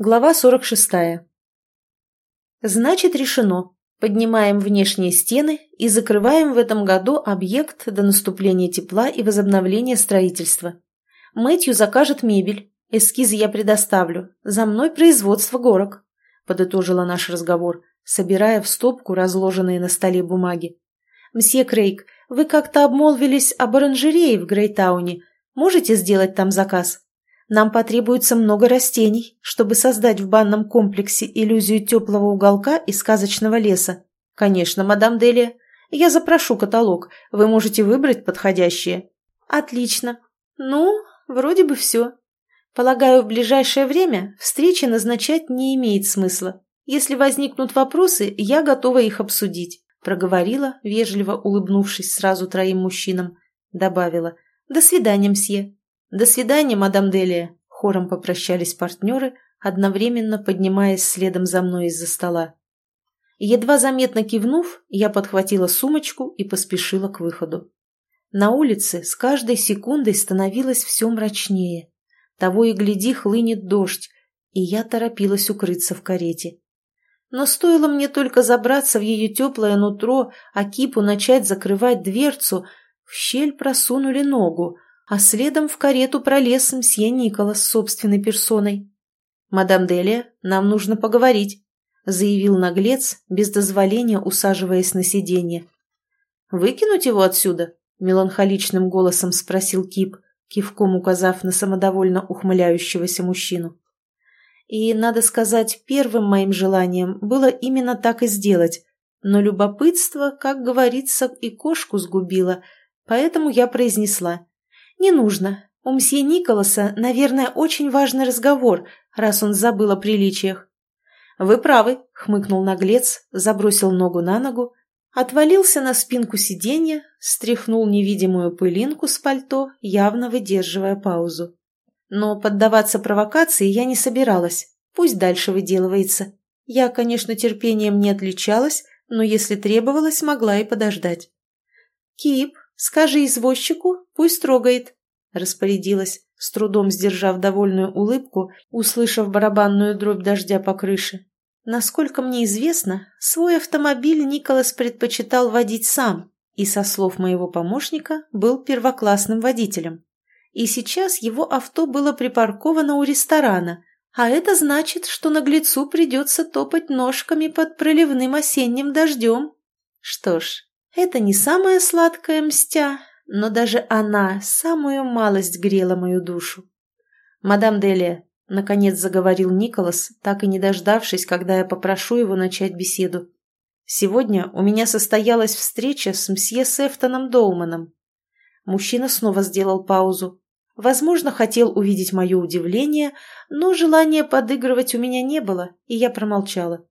Глава 46. Значит, решено. Поднимаем внешние стены и закрываем в этом году объект до наступления тепла и возобновления строительства. Мэтью закажет мебель. Эскизы я предоставлю. За мной производство горок. Подытожила наш разговор, собирая в стопку разложенные на столе бумаги. «Мсье Крейг, вы как-то обмолвились об оранжерее в Грейтауне. Можете сделать там заказ?» Нам потребуется много растений, чтобы создать в банном комплексе иллюзию теплого уголка и сказочного леса. Конечно, мадам Делия. Я запрошу каталог. Вы можете выбрать подходящие. Отлично. Ну, вроде бы все. Полагаю, в ближайшее время встречи назначать не имеет смысла. Если возникнут вопросы, я готова их обсудить. Проговорила, вежливо улыбнувшись сразу троим мужчинам. Добавила. До свидания, мсье. «До свидания, мадам Делия», — хором попрощались партнеры, одновременно поднимаясь следом за мной из-за стола. Едва заметно кивнув, я подхватила сумочку и поспешила к выходу. На улице с каждой секундой становилось все мрачнее. Того и гляди, хлынет дождь, и я торопилась укрыться в карете. Но стоило мне только забраться в ее теплое нутро, а кипу начать закрывать дверцу, в щель просунули ногу — а следом в карету пролез мсье Николас собственной персоной. «Мадам Делия, нам нужно поговорить», — заявил наглец, без дозволения усаживаясь на сиденье. «Выкинуть его отсюда?» — меланхоличным голосом спросил Кип, кивком указав на самодовольно ухмыляющегося мужчину. И, надо сказать, первым моим желанием было именно так и сделать, но любопытство, как говорится, и кошку сгубило, поэтому я произнесла. «Не нужно. У мсье Николаса, наверное, очень важный разговор, раз он забыл о приличиях». «Вы правы», — хмыкнул наглец, забросил ногу на ногу, отвалился на спинку сиденья, стряхнул невидимую пылинку с пальто, явно выдерживая паузу. Но поддаваться провокации я не собиралась, пусть дальше выделывается. Я, конечно, терпением не отличалась, но если требовалось, могла и подождать. «Кип, Скажи извозчику, пусть трогает», — распорядилась, с трудом сдержав довольную улыбку, услышав барабанную дробь дождя по крыше. Насколько мне известно, свой автомобиль Николас предпочитал водить сам и, со слов моего помощника, был первоклассным водителем. И сейчас его авто было припарковано у ресторана, а это значит, что наглецу придется топать ножками под проливным осенним дождем. Что ж, это не самая сладкая мстя, но даже она самую малость грела мою душу. «Мадам Делия», — наконец заговорил Николас, так и не дождавшись, когда я попрошу его начать беседу. «Сегодня у меня состоялась встреча с мсье Сефтоном Доуманом». Мужчина снова сделал паузу. Возможно, хотел увидеть мое удивление, но желания подыгрывать у меня не было, и я промолчала.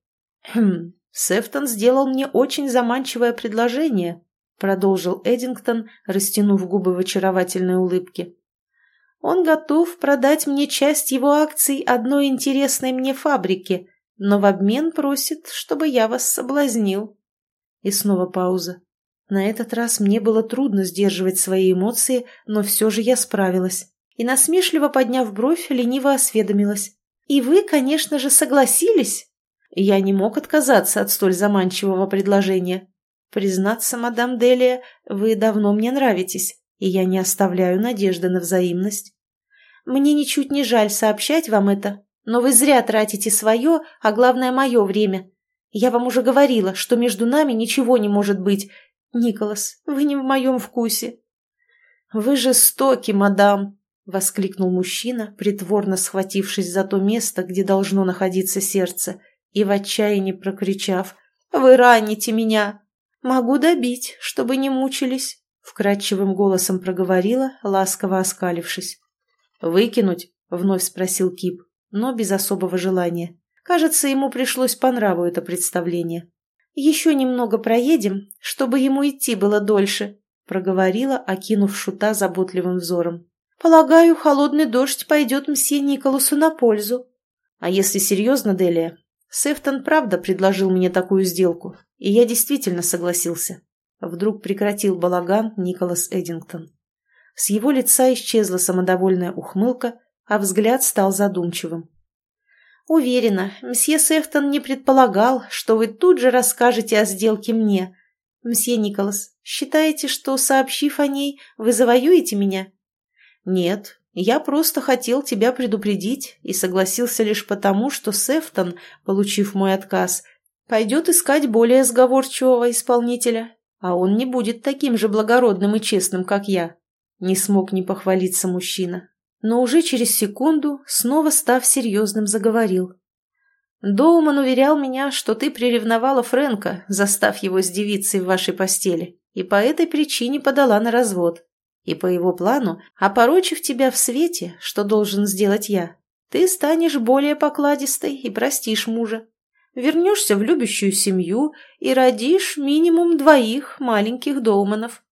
«Хм, Сефтон сделал мне очень заманчивое предложение», — продолжил Эдингтон, растянув губы в очаровательной улыбке. «Он готов продать мне часть его акций одной интересной мне фабрики, но в обмен просит, чтобы я вас соблазнил». И снова пауза. На этот раз мне было трудно сдерживать свои эмоции, но все же я справилась. И насмешливо подняв бровь, лениво осведомилась. «И вы, конечно же, согласились?» Я не мог отказаться от столь заманчивого предложения. Признаться, мадам Делия, вы давно мне нравитесь, и я не оставляю надежды на взаимность. Мне ничуть не жаль сообщать вам это, но вы зря тратите свое, а главное мое время. Я вам уже говорила, что между нами ничего не может быть. Николас, вы не в моем вкусе. Вы жестоки, мадам, — воскликнул мужчина, притворно схватившись за то место, где должно находиться сердце, и в отчаянии прокричав «Вы раните меня! Могу добить, чтобы не мучились!» вкрадчивым голосом проговорила, ласково оскалившись. «Выкинуть?» — вновь спросил Кип, но без особого желания. Кажется, ему пришлось по нраву это представление. «Еще немного проедем, чтобы ему идти было дольше», — проговорила, окинув шута заботливым взором. «Полагаю, холодный дождь пойдет мсье Николасу на пользу». «А если серьезно, Делия, Сефтон правда предложил мне такую сделку, и я действительно согласился. Вдруг прекратил балаган Николас Эдингтон. С его лица исчезла самодовольная ухмылка, а взгляд стал задумчивым. Уверена, мсье Сефтон не предполагал, что вы тут же расскажете о сделке мне. Мсье Николас, считаете, что, сообщив о ней, вы завоюете меня? Нет, я просто хотел тебя предупредить и согласился лишь потому, что Сефтон, получив мой отказ, пойдет искать более сговорчивого исполнителя, а он не будет таким же благородным и честным, как я. Не смог не похвалиться мужчина, но уже через секунду, снова став серьезным, заговорил. «Доуман уверял меня, что ты приревновала Фрэнка, застав его с девицей в вашей постели, и по этой причине подала на развод. И по его плану, опорочив тебя в свете, что должен сделать я, ты станешь более покладистой и простишь мужа. Вернешься в любящую семью и родишь минимум двоих маленьких Доуманов».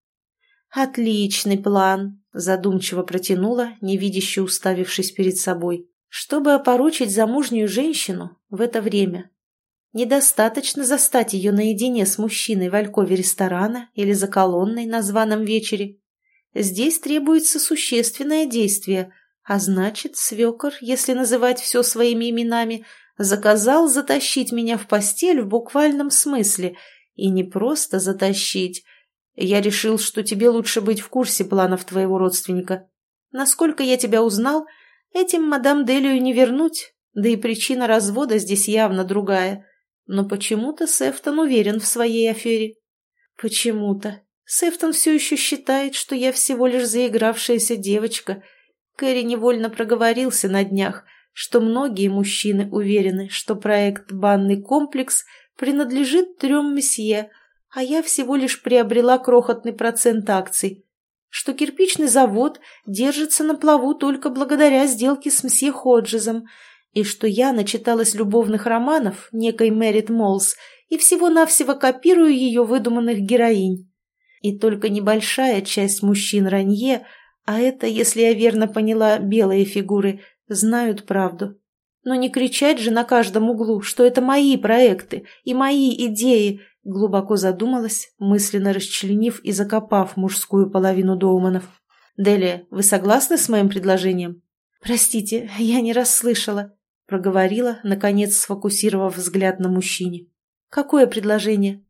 «Отличный план», задумчиво протянула, невидяще уставившись перед собой, чтобы опорочить замужнюю женщину в это время. Недостаточно застать ее наедине с мужчиной в алькове ресторана или за колонной на званом вечере. Здесь требуется существенное действие, а значит, свекор, если называть все своими именами, заказал затащить меня в постель в буквальном смысле, и не просто затащить, я решил, что тебе лучше быть в курсе планов твоего родственника. Насколько я тебя узнал, этим мадам Делию не вернуть, да и причина развода здесь явно другая. Но почему-то Сефтон уверен в своей афере. Почему-то. Сефтон все еще считает, что я всего лишь заигравшаяся девочка. Кэрри невольно проговорился на днях, что многие мужчины уверены, что проект «Банный комплекс» принадлежит трем месье – а я всего лишь приобрела крохотный процент акций, что кирпичный завод держится на плаву только благодаря сделке с мсье Ходжезом, и что я начиталась любовных романов некой Мэрит Молс и всего-навсего копирую ее выдуманных героинь. И только небольшая часть мужчин Ранье, а это, если я верно поняла, белые фигуры, знают правду. Но не кричать же на каждом углу, что это мои проекты и мои идеи, Глубоко задумалась, мысленно расчленив и закопав мужскую половину Доуманов. «Делия, вы согласны с моим предложением?» «Простите, я не расслышала», — проговорила, наконец сфокусировав взгляд на мужчине. «Какое предложение?»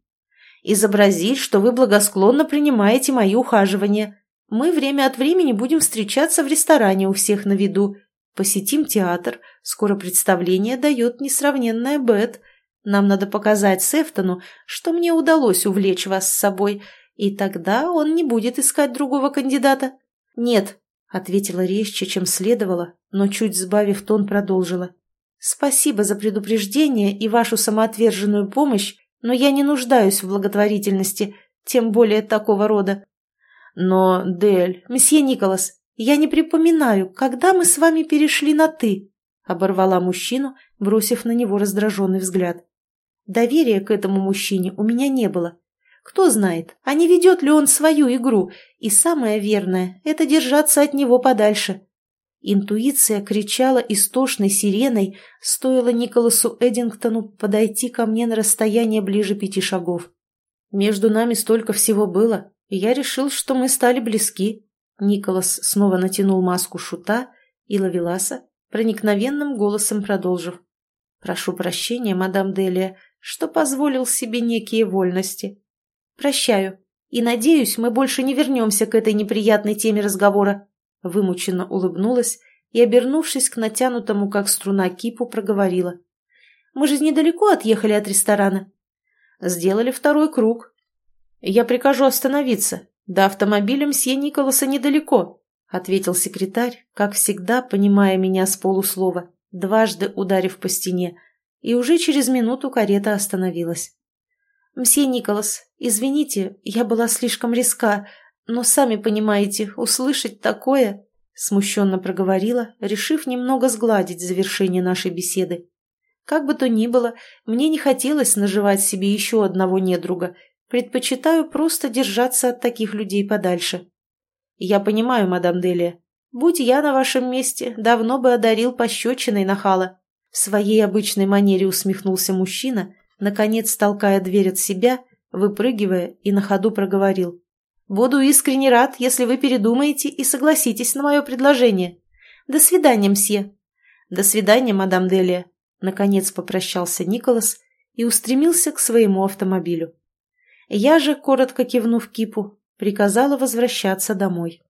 «Изобразить, что вы благосклонно принимаете мои ухаживания. Мы время от времени будем встречаться в ресторане у всех на виду. Посетим театр. Скоро представление дает несравненная Бет. Нам надо показать Сефтону, что мне удалось увлечь вас с собой, и тогда он не будет искать другого кандидата». «Нет», — ответила резче, чем следовало, но чуть сбавив тон, продолжила. «Спасибо за предупреждение и вашу самоотверженную помощь, но я не нуждаюсь в благотворительности, тем более такого рода». «Но, Дель, месье Николас, я не припоминаю, когда мы с вами перешли на «ты», — оборвала мужчину, бросив на него раздраженный взгляд. Доверия к этому мужчине у меня не было. Кто знает, а не ведет ли он свою игру, и самое верное – это держаться от него подальше. Интуиция кричала истошной сиреной, стоило Николасу Эдингтону подойти ко мне на расстояние ближе пяти шагов. Между нами столько всего было, и я решил, что мы стали близки. Николас снова натянул маску шута и ловеласа, проникновенным голосом продолжив. «Прошу прощения, мадам Делия, что позволил себе некие вольности. Прощаю. И надеюсь, мы больше не вернемся к этой неприятной теме разговора. Вымученно улыбнулась и, обернувшись к натянутому, как струна, кипу, проговорила. Мы же недалеко отъехали от ресторана. Сделали второй круг. Я прикажу остановиться. До автомобиля мсье Николаса недалеко, ответил секретарь, как всегда, понимая меня с полуслова, дважды ударив по стене, и уже через минуту карета остановилась. «Мсье Николас, извините, я была слишком резка, но, сами понимаете, услышать такое...» Смущенно проговорила, решив немного сгладить завершение нашей беседы. Как бы то ни было, мне не хотелось наживать себе еще одного недруга. Предпочитаю просто держаться от таких людей подальше. Я понимаю, мадам Делия. Будь я на вашем месте, давно бы одарил пощечиной нахала. В своей обычной манере усмехнулся мужчина, наконец толкая дверь от себя, выпрыгивая и на ходу проговорил. «Буду искренне рад, если вы передумаете и согласитесь на мое предложение. До свидания, мсье». «До свидания, мадам Делия», — наконец попрощался Николас и устремился к своему автомобилю. Я же, коротко кивнув Кипу, приказала возвращаться домой.